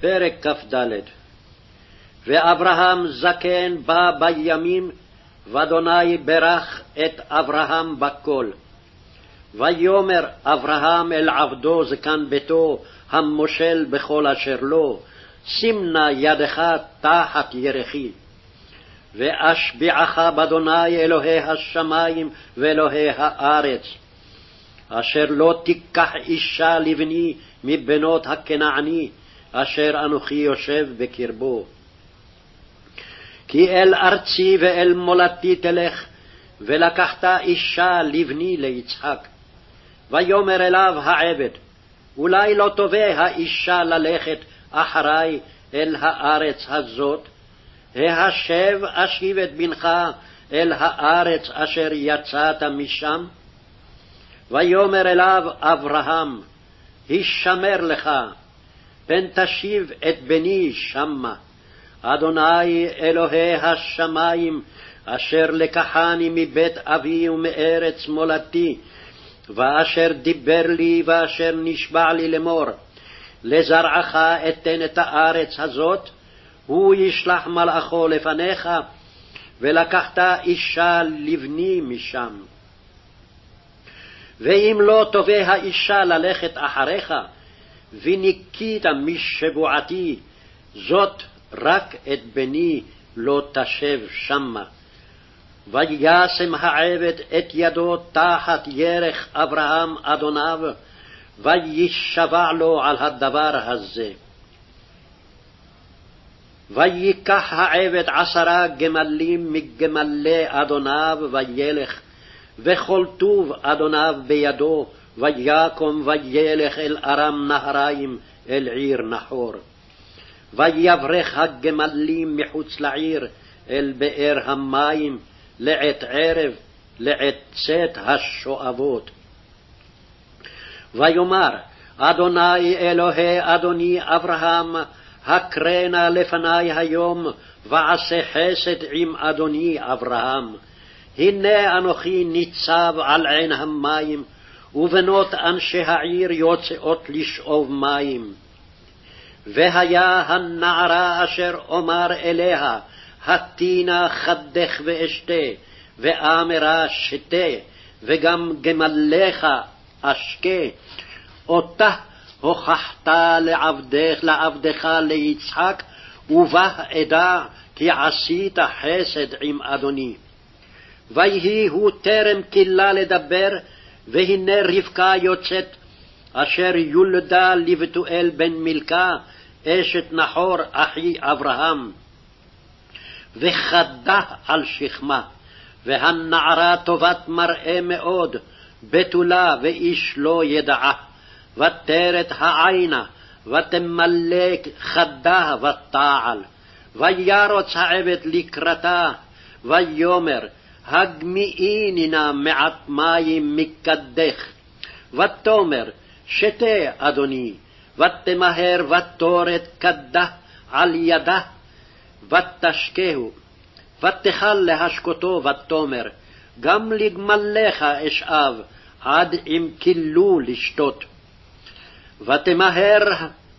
פרק כ"ד ואברהם זקן בא בימים, ואדוני ברך את אברהם בכל. ויאמר אברהם אל עבדו זקן ביתו, המושל בכל אשר לו, שים נא ידך תחת ירכי. ואשביעך באדוני אלוהי השמים ואלוהי הארץ, אשר לא תיקח אישה לבני מבנות הכנעני, אשר אנוכי יושב בקרבו. כי אל ארצי ואל מולדתי תלך, ולקחת אישה לבני ליצחק. ויאמר אליו העבד, אולי לא תובע האישה ללכת אחרי אל הארץ הזאת? ההשב אשיב את בנך אל הארץ אשר יצאת משם? ויאמר אליו אברהם, הישמר לך, פן תשיב את בני שמה. אדוני אלוהי השמים, אשר לקחני מבית אבי ומארץ מולדתי, ואשר דיבר לי ואשר נשבע לי לאמור, לזרעך אתן את הארץ הזאת, הוא ישלח מלאכו לפניך, ולקחת אישה לבני משם. ואם לא תובע האישה ללכת אחריך, וניקית משבועתי, זאת רק את בני לא תשב שמה. וישם העבד את ידו תחת ירך אברהם אדוניו, וישבע לו על הדבר הזה. ויקח העבד עשרה גמלים מגמלי אדוניו, וילך, וכל טוב אדוניו בידו, ויקום וילך אל ארם נהריים, אל עיר נחור. ויברך הגמלים מחוץ לעיר, אל באר המים, לעת ערב, לעת צאת השואבות. ויאמר, אדוני אלוהי אדוני אברהם, הקרנה לפני היום, ועשה חסד עם אדוני אברהם. הנה אנוכי ניצב על עין המים, ובנות אנשי העיר יוצאות לשאוב מים. והיה הנערה אשר אומר אליה, התינה חדך ואשתה, ואמרה שתה, וגם גמליך אשקה, אותה הוכחת לעבדך, לעבדך ליצחק, ובה אדע כי עשית חסד עם אדוני. ויהי הוא טרם כלה לדבר, והנה רבקה יוצאת, אשר יולדה לבתואל בן מילכה, אשת נחור אחי אברהם. וחדה על שכמה, והנערה טובת מראה מאוד, בתולה ואיש לא ידעה. ותרת העינה, ותמלא חדה ותעל. וירוץ העבד לקראתה, ויאמר, הגמיאיני נא מעט מים מקדך. ותאמר, שתה, אדוני, ותמהר ותורת כדה על ידה, ותשקהו. ותכל להשקותו, ותאמר, גם לגמליך אשאב, עד אם כילו לשתות. ותמהר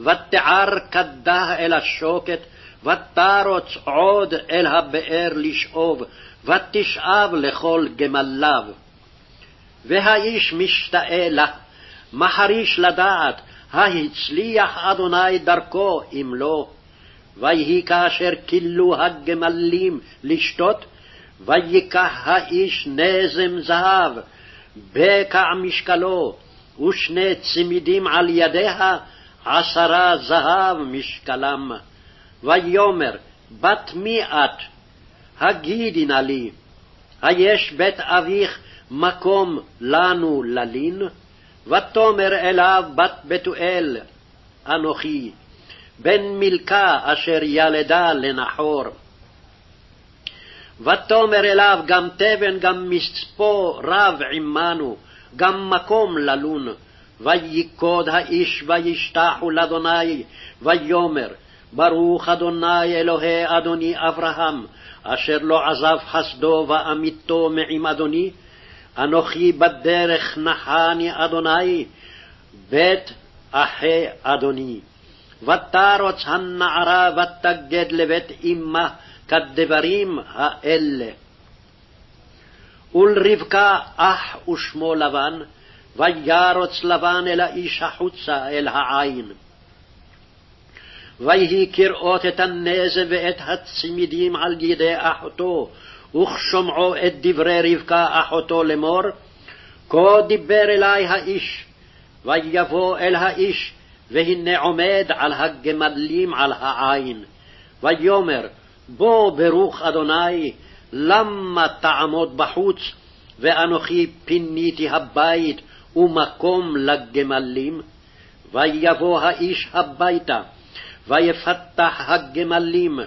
ותער כדה אל השוקת, ותרוץ עוד אל הבאר לשאוב, ותשאב לכל גמליו. והאיש משתאה לה, מחריש לדעת, ההצליח אדוני דרכו, אם לא. ויהי כאשר כילו הגמלים לשתות, ויקח האיש נזם זהב, בקע משקלו, ושני צמידים על ידיה, עשרה זהב משקלם. ויאמר, בת מי את? הגידי נא לי, היש בית אביך מקום לנו ללין? ותאמר אליו בת בתואל, אנוכי, בן מלכה אשר ילדה לנחור. ותאמר אליו גם תבן גם מצפו רב עמנו, גם מקום ללון. ויקוד האיש וישתחו לאדוני, ויאמר, ברוך אדוני אלוהי אדוני אברהם, אשר לא עזב חסדו ואמיתו מעם אדוני, אנוכי בדרך נחני אדוני, בית אחי אדוני. ותרוץ הנערה ותגד לבית אמה כדברים האלה. ולרבקה אח ושמו לבן, וירוץ לבן אל האיש החוצה אל העין. ויהי כראות את הנזב ואת הצמידים על ידי אחותו, וכשומעו את דברי רבקה אחותו לאמור, כה דיבר אלי האיש, ויבוא אל האיש, והנה עומד על הגמלים על העין. ויאמר, בוא ברוך אדוני, למה תעמוד בחוץ, ואנוכי פיניתי הבית ומקום לגמלים? ויבוא האיש הביתה, ויפתח הגמלים,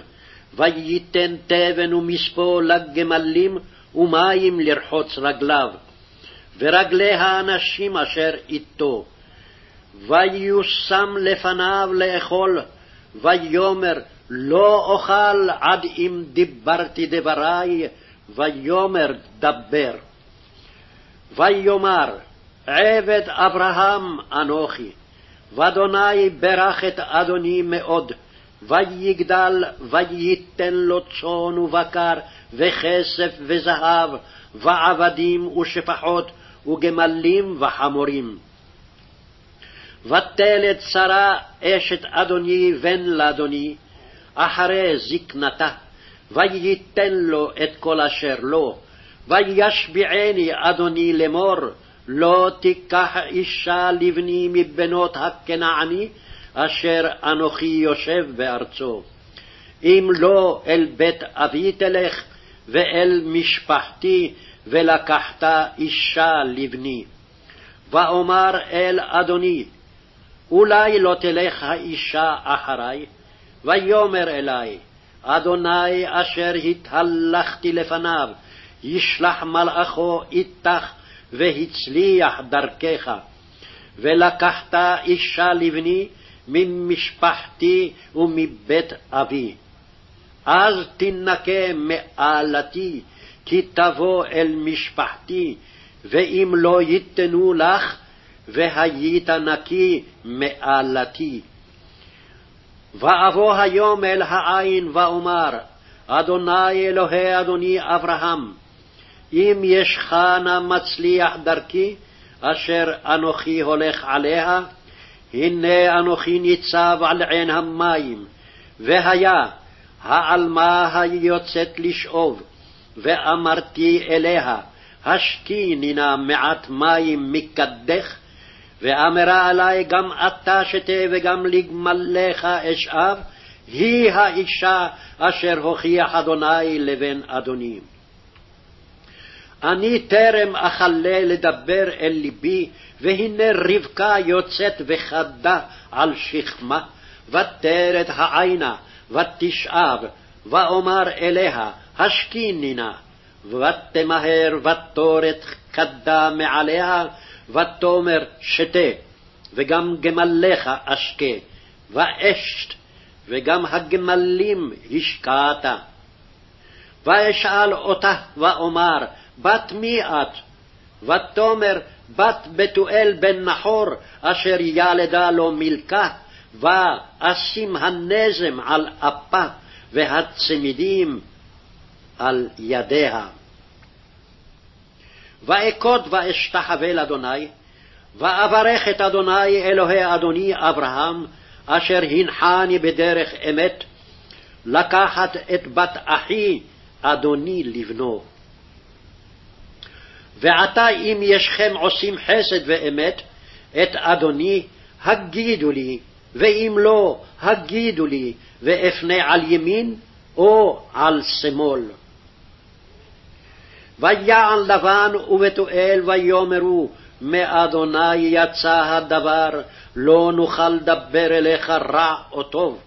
וייתן תבן ומספו לגמלים, ומים לרחוץ רגליו, ורגלי האנשים אשר איתו. ויושם לפניו לאכול, ויאמר לא אוכל עד אם דיברתי דברי, ויאמר דבר. ויאמר עבד אברהם אנוכי, ואדוני ברך את אדוני מאוד, ויגדל וייתן לו צאן ובקר, וכסף וזהב, ועבדים ושפחות, וגמלים וחמורים. ותלת שרה אשת אדוני בן לאדוני, אחרי זקנתה, וייתן לו את כל אשר לו, וישביעני אדוני לאמור, לא תיקח אישה לבני מבנות הכנעני, אשר אנוכי יושב בארצו. אם לא אל בית אבי תלך, ואל משפחתי, ולקחת אישה לבני. ואומר אל אדוני, אולי לא תלך האישה אחרי? ויאמר אלי, אדוני אשר התהלכתי לפניו, ישלח מלאכו איתך, והצליח דרכך. ולקחת אישה לבני ממשפחתי ומבית אבי. אז תנקה מעלתי, כי תבוא אל משפחתי, ואם לא ייתנו לך, והיית נקי מעלתי. ואבוא היום אל העין ואומר, אדוני אלוהי אדוני אברהם, אם ישך נא מצליח דרכי, אשר אנוכי הולך עליה, הנה אנוכי ניצב על עין המים, והיה העלמה היוצאת לשאוב, ואמרתי אליה, השקיני נא מעט מים מקדך, ואמרה עלי גם אתה שתה וגם לגמליך אשאב, היא האישה אשר הוכיח אדוני לבן אדוני. אני טרם אכלה לדבר אל ליבי, והנה רבקה יוצאת וחדה על שכמה, ותרת העינה, ותשאב, ואומר אליה, השקיני נא, ותמהר ותורת כדה מעליה, ותאמר שתה, וגם גמליך אשקה, ואשת, וגם הגמלים השקעת. ואשאל אותה ואומר, בת מי את? ותאמר, בת בתואל בן נחור, אשר ילדה לו מלכה, ואשים הנזם על אפה, והצמידים על ידיה. ואכוד ואשתחווה לאדוני, ואברך את אדוני אלוהי אדוני אברהם, אשר הנחני בדרך אמת, לקחת את בת אחי אדוני לבנו. ועתה אם ישכם עושים חסד ואמת, את אדוני הגידו לי, ואם לא, הגידו לי, ואפנה על ימין או על שמאל. ויען לבן ובתואל ויאמרו, מאדוני יצא הדבר, לא נוכל לדבר אליך רע או טוב.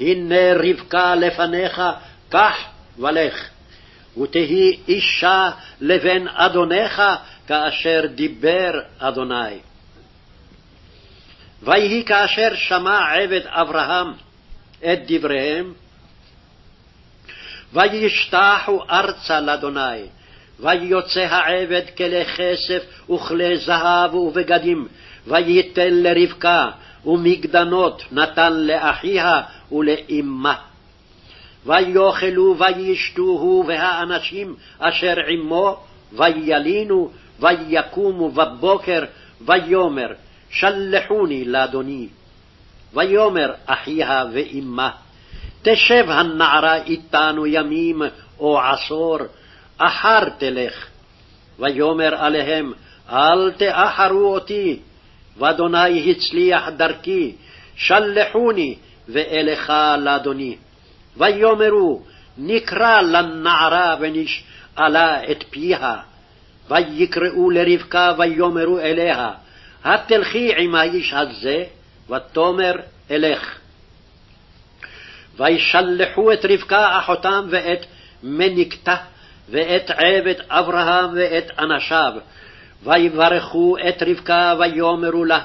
הנה רבקה לפניך, קח ולך. ותהי אישה לבן אדונך, כאשר דיבר אדוני. ויהי כאשר שמע עבד אברהם את דבריהם, וישתחו ארצה לאדוני, ויוצא העבד כלי כסף וכלי זהב ובגדים, וייתן לרבקה, ומגדנות נתן לאחיה ולאמה. ויאכלו וישתו הוא והאנשים אשר עמו, וילינו, ויקומו בבוקר, ויאמר, שלחוני לאדוני. ויאמר אחיה ואמה, תשב הנערה איתנו ימים או עשור, אחר תלך. ויאמר עליהם, אל תאחרו אותי, ואדוני הצליח דרכי, שלחוני ואלכה לאדוני. ויאמרו, נקרא לנערה ונשאלה את פיה. ויקראו לרבקה ויאמרו אליה, התלכי עם האיש הזה, ותאמר אלך. וישלחו את רבקה אחותם ואת מניקתה, ואת עבד אברהם ואת אנשיו, ויברכו את רבקה ויאמרו לה,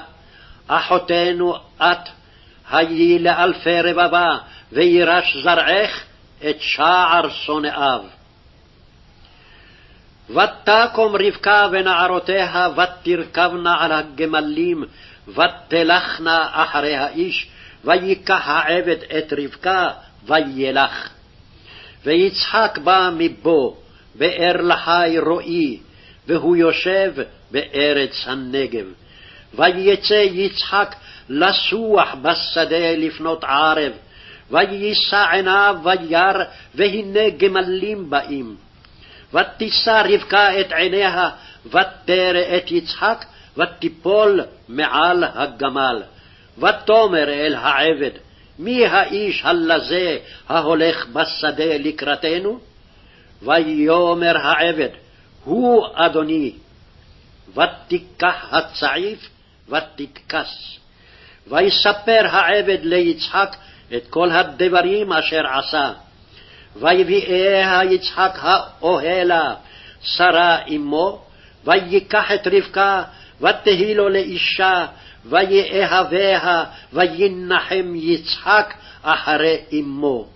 אחותנו את, היי לאלפי רבבה, וירש זרעך את שער שונאיו. ותקום רבקה ונערותיה, ותרכבנה על הגמלים, ותלכנה אחרי האיש, ויקח העבד את רבקה, וילך. ויצחק בא מבו, באר לחי רועי, והוא יושב בארץ הנגב. ויצא יצחק לסוח בשדה לפנות ערב, ויישא עיניו וירא, והנה גמלים באים. ותישא רבקה את עיניה, ותרא את יצחק, ותיפול מעל הגמל. ותאמר אל העבד, מי האיש הלזה ההולך בשדה לקראתנו? ויאמר העבד, הוא אדוני. ותיקח הצעיף ותתכס. ויספר העבד ליצחק את כל הדברים אשר עשה. ויביאיה יצחק האוהלה, שרה אמו, ויקח את רבקה, ותהי לו לאישה, ויאהביה, וינחם יצחק אחרי אמו.